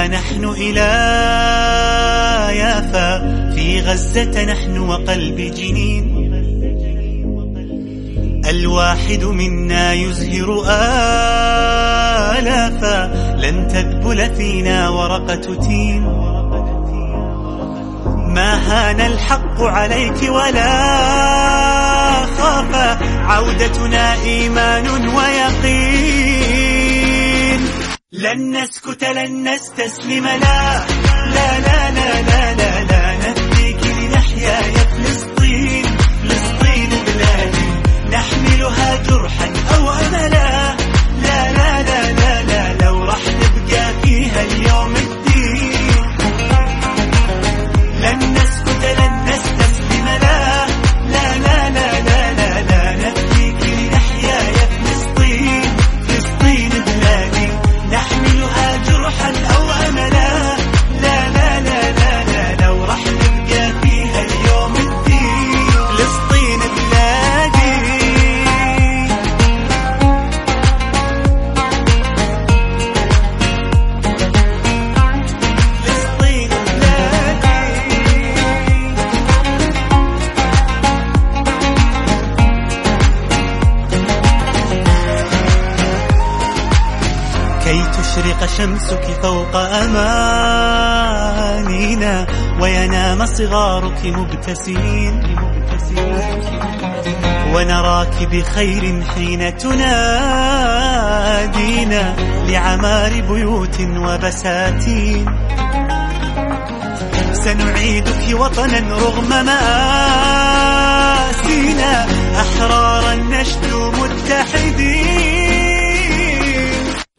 ها نحن إلى يافا. في غزة نحن وقلب جنين. الواحد منا يزهر آلافا. لن تذبل فينا ورقة تين. ما هان الحق عليك ولا خاف عودتنا إيمان ويقين. لن نسكت لن نستسلم لا لا لا لا لا لا, لا نفديك لنحيا يا فلسطين فلسطين بلادي نحملها جرحا أو أملا لا لا لا لا لا لو راح نبقى فيها اليوم مبتسمين. ونراك بخير حين تنادينا لعمار بيوت وبساتين. سنعيدك وطنا رغم مآسينا أحرارا نشدو متحدين.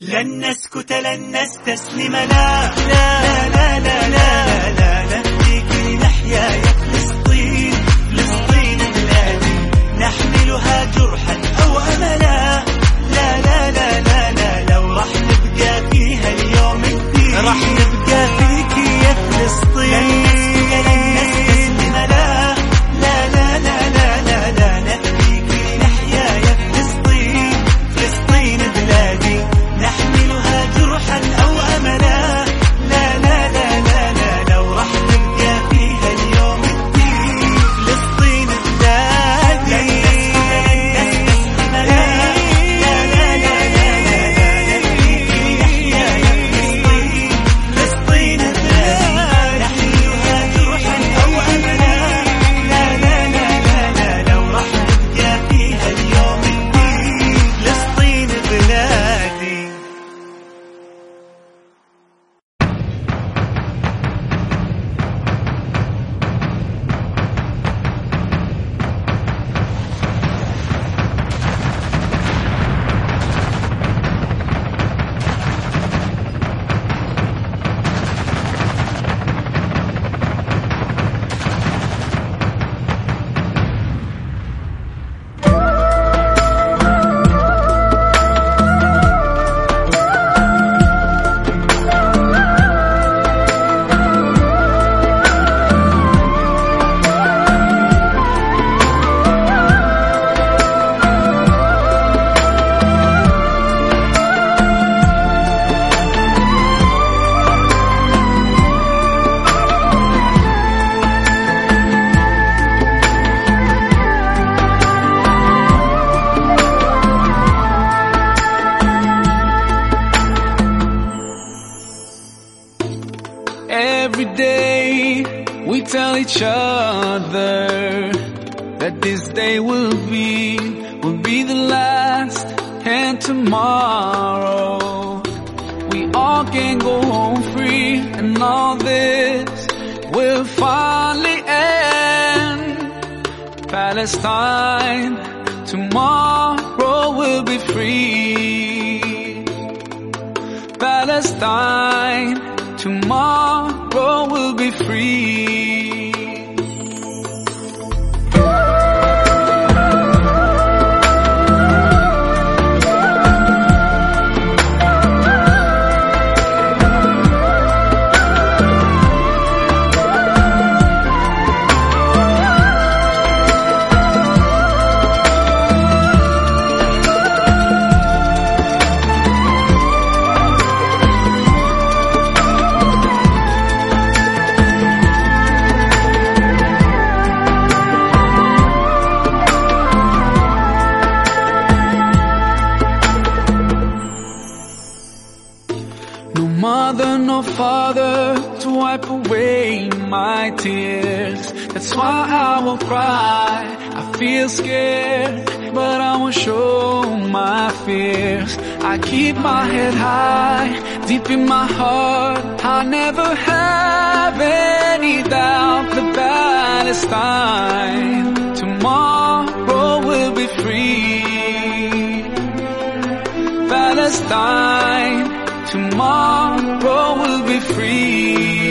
لن نسكت لن نستسلم لا لا لا لا لا لا. راح نبقى فيك يا فلسطين. Every day we tell each other that this day will be, will be the last and tomorrow we all can go home free and all this will finally end. Palestine, tomorrow will be free. Palestine, tomorrow be free. Tears. That's why I won't cry. I feel scared, but I won't show my fears. I keep my head high, deep in my heart. I never have any doubt that Palestine tomorrow will be free. Palestine tomorrow will be free.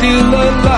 still alive?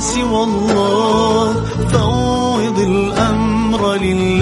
سوى الله فوض الأمر لله.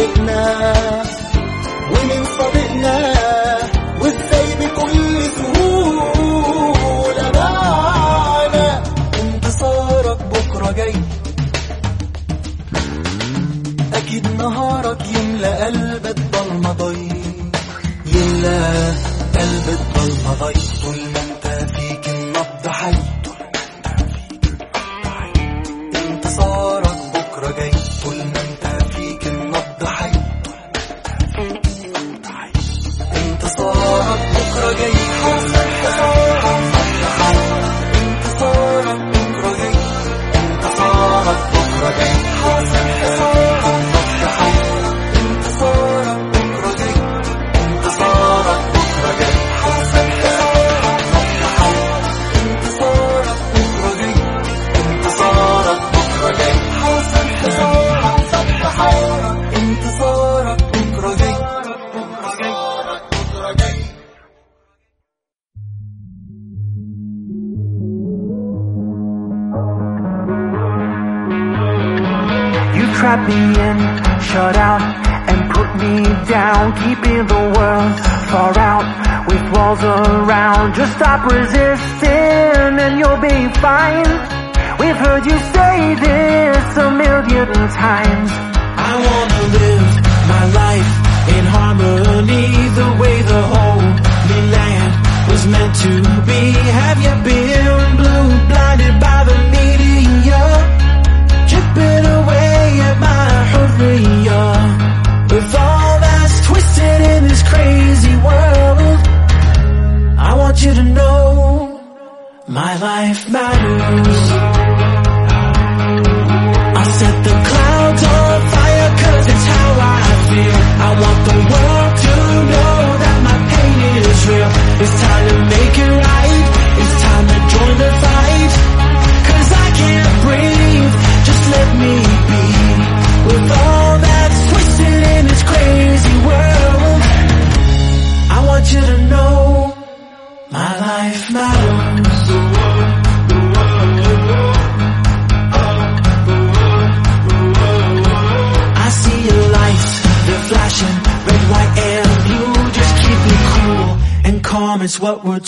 tarikh na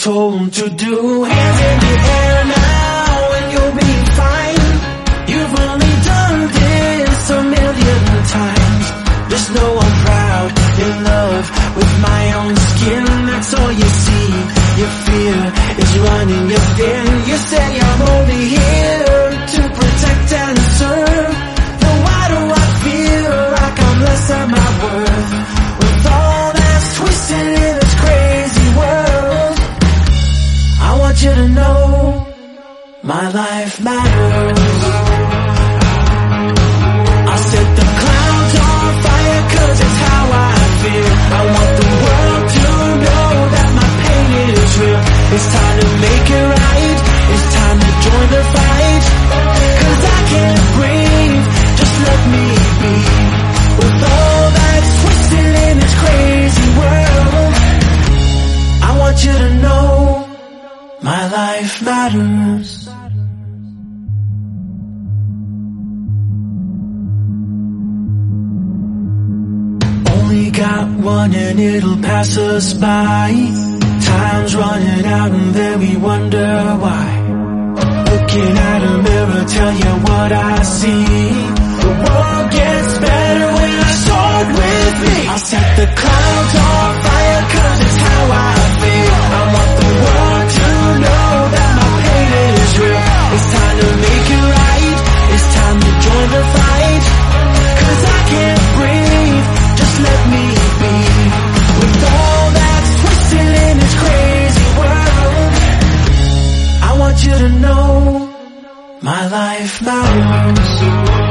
told to do. Pass us by. Time's running out and then we wonder why. Looking at a mirror, tell you what I see. The world gets better when I start with me. I'll set the clouds on fire cause it's how I feel. I want the world to know that my pain is real. It's time to make it right. It's time to join the fight. Cause I can't to know my life matters.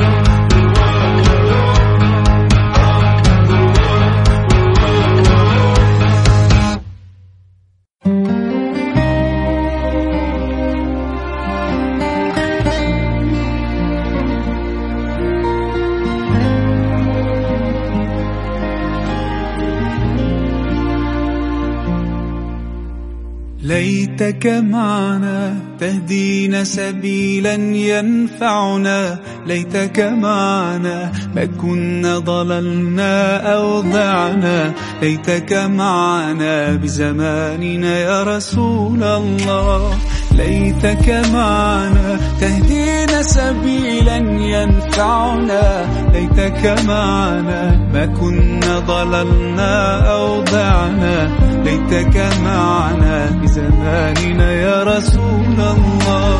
ليتك معنا تهدينا سبيلا ينفعنا. ليتك معنا ما كنا ضللنا أو ضعنا. ليتك معنا بزماننا يا رسول الله. ليتك معنا تهدينا سبيلا ينفعنا. ليتك معنا ما كنا ضللنا أو ضعنا. ليتك معنا بزماننا يا رسول الله.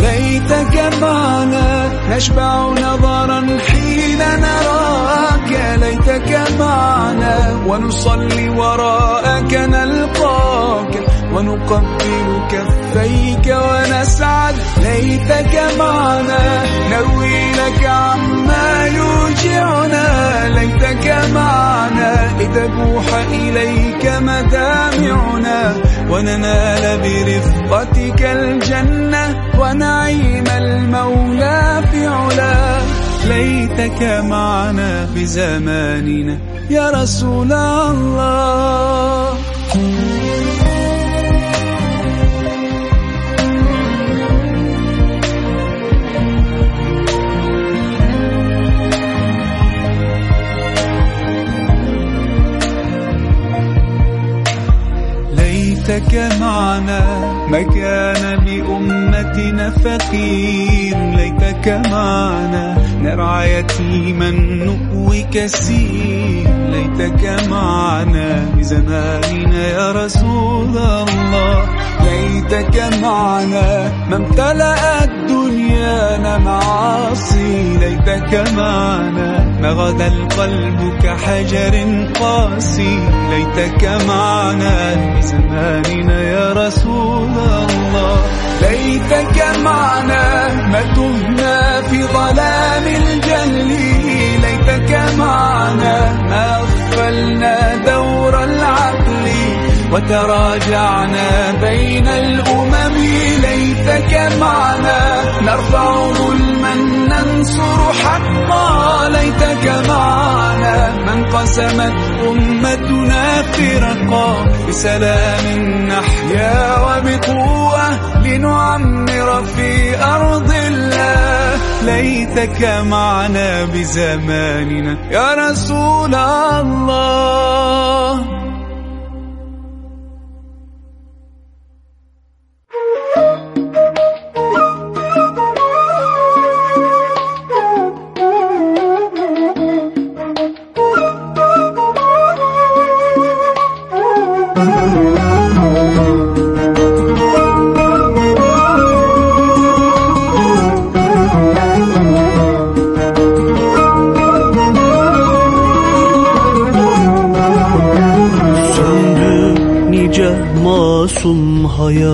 ليتك معنا نشبع نظرا حين نراك. ليتك معنا ونصلي وراءك نلقاك. ونقبل كفيك ونسعد. ليتك معنا نروي لك عما يوجعنا. ليتك معنا لتبوح إليك مدامعنا. وننال برفقتك الجنة ونعيم المولى في علا ليتك معنا في زماننا يا رسول الله. ليتك معنا ما كان فقير ليتك معنا. نرعى يتيما نؤوي كثير ليتك معنا. بزماننا يا رسول الله ليتك معنا. ما امتلأت دنيانا معاصي ليتك معنا. ما غدا القلب كحجر قاسي ليتك معنا. بزماننا يا رسول الله. ليتك معنا ما تهنا في ظلام الجهل. ليتك معنا ما أغفلنا دور العقل وتراجعنا بين الأمم. ليتك معنا نرفع ظلما ننصر حقا ليتك معنا. من قسمت أمتنا فرقا بسلام نحيا وبقوة لنعمر في أرض الله. ليتك معنا بزماننا. يا رسول الله. Hayat.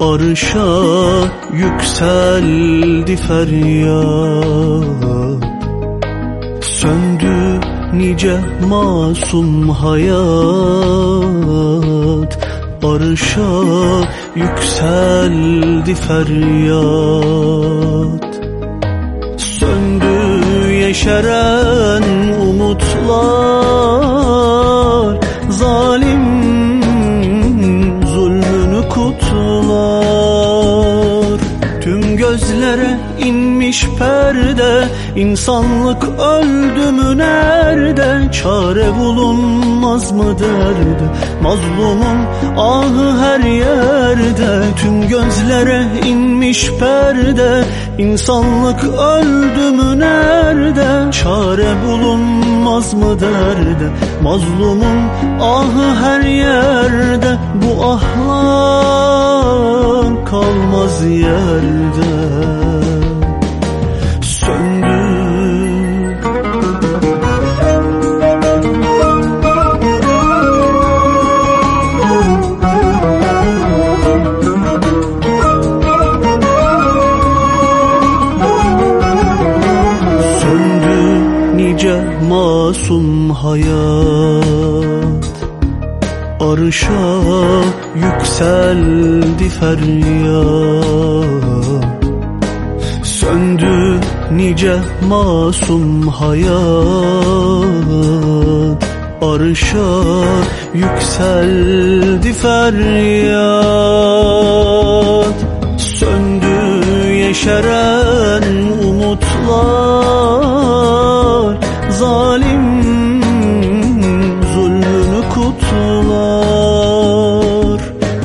Arşa yükseldi feryat. Söndü nice masum hayat. Arşa yükseldi feryat. Söndü yeşeren umutlar Zalim zulmünü kutlar. Tüm gözlere inmiş perde İnsanlık öldü mü nerede? Çare bulunmaz mı derde Mazlumun ahı her yerde. Tüm gözlere inmiş perde İnsanlık öldü mü nerede? Çare bulunmaz mı derde? Mazlumun ahı her yerde. Bu ahlar kalmaz yerde masum hayat. Arşa yükseldi feryat. Söndü nice masum hayat. Arşa yükseldi feryat. Söndü yeşeren umutlar. Zalim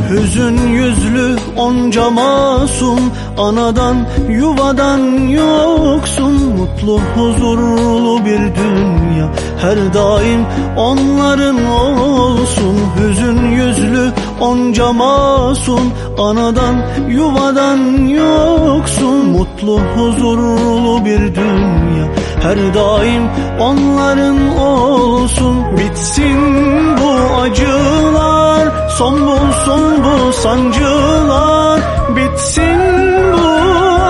Hüzün yüzlü onca masum Anadan yuvadan yoksun. Mutlu huzurlu bir dünya Her daim onların olsun. Hüzün yüzlü onca masum Anadan yuvadan yoksun. Mutlu huzurlu bir dünya Her daim onların olsun. Bitsin bu acılar Son bulsun bu sancılar. Bitsin bu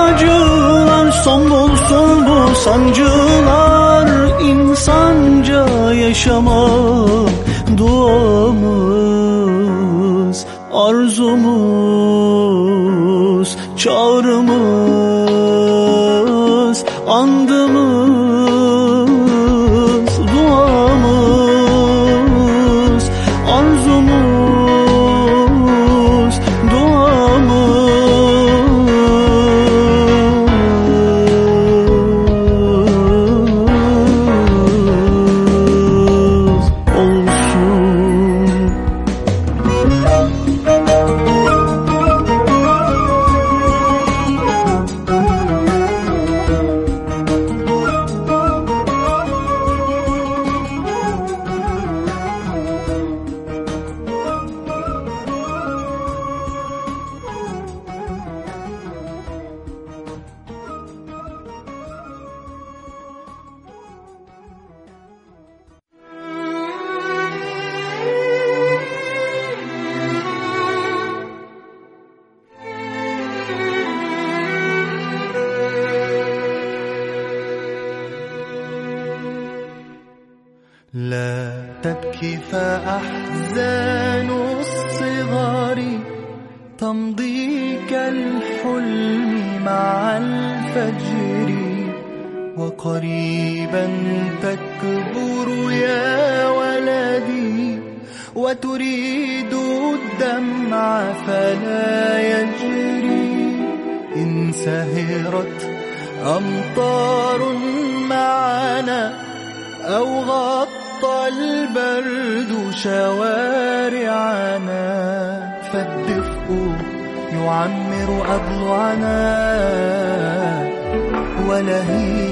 acılar Son bulsun bu sancılar. İnsanca yaşamak duamız Arzumuz, çağrımız, وقريبا تكبر يا ولدي وتريد الدمع فلا يجري إن سهرت أمطار معنا أو غطى البرد شوارعنا فالدفء يعمر أضلعنا ولهيب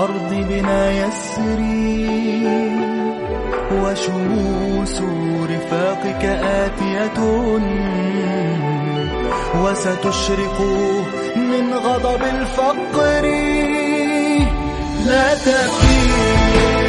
الأرض بنا يسري وشموس رفاقك آتية وستشرق من غضب الفقر. لا تبكي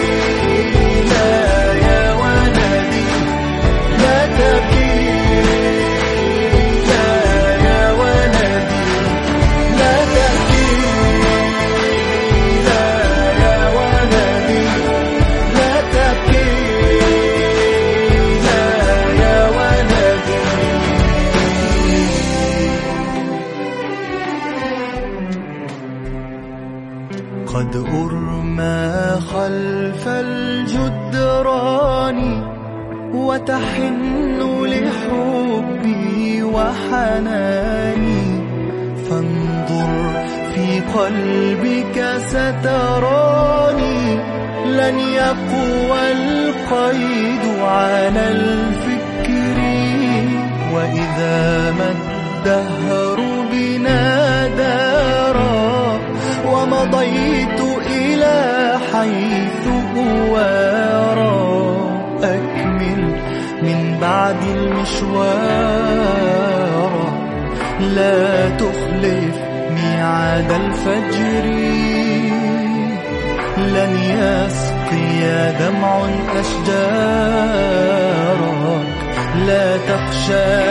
تخشى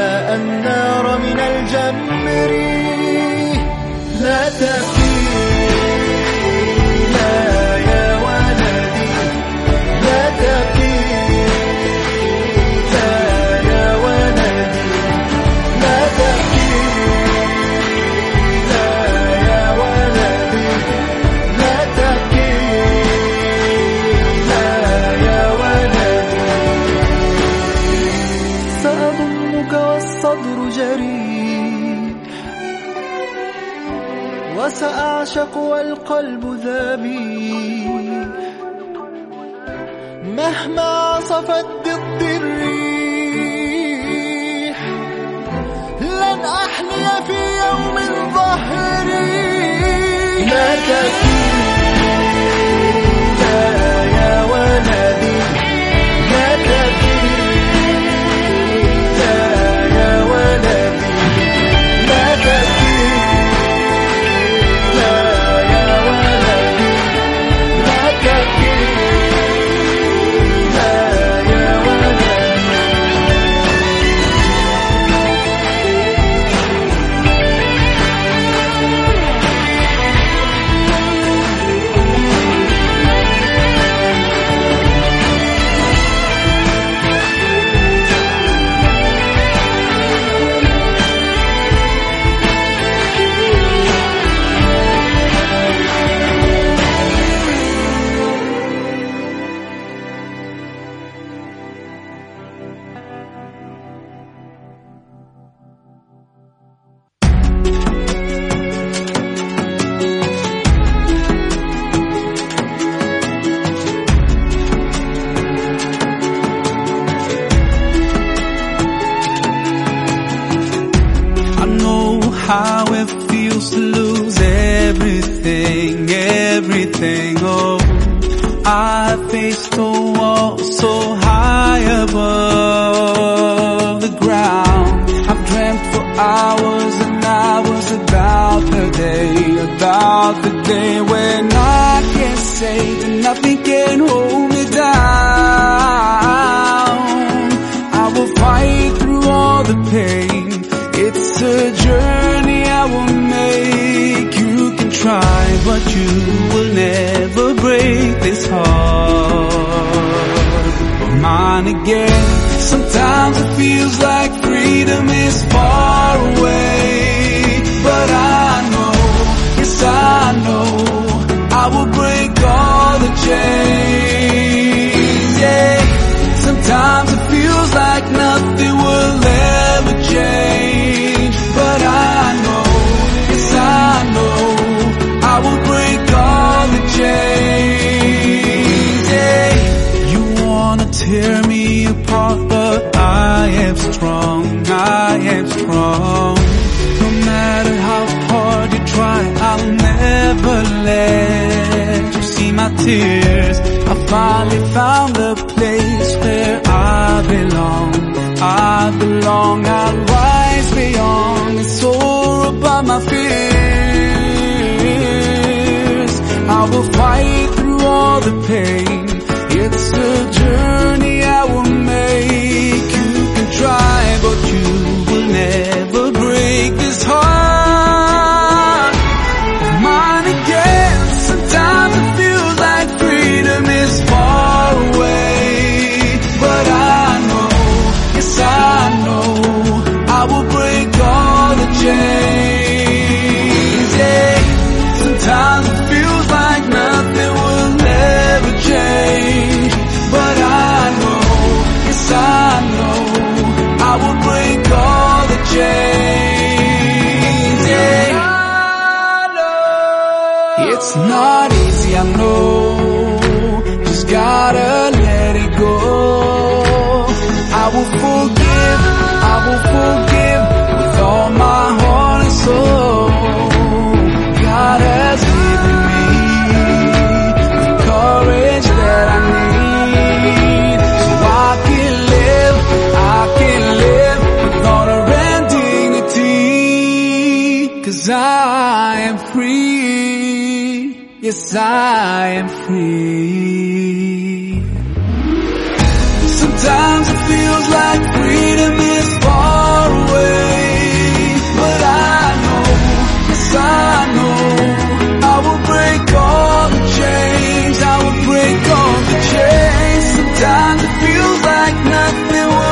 والقلب ذبيح مهما عصفت ضد الريح لن أحني في يوم ظهري. لا تكين to lose everything, everything. Oh, I faced a wall so high above the ground. I've dreamt for hours and hours about the day, about the day when I can say that nothing can hold me down. I will fight through all the pain. It's a journey I will make. You can try, but you will never break this heart of mine again. Sometimes it feels like freedom is far away, but I know, yes I know, I will break all the chains. Belong. I'll rise beyond and soar above my fears. I will fight through all the pain.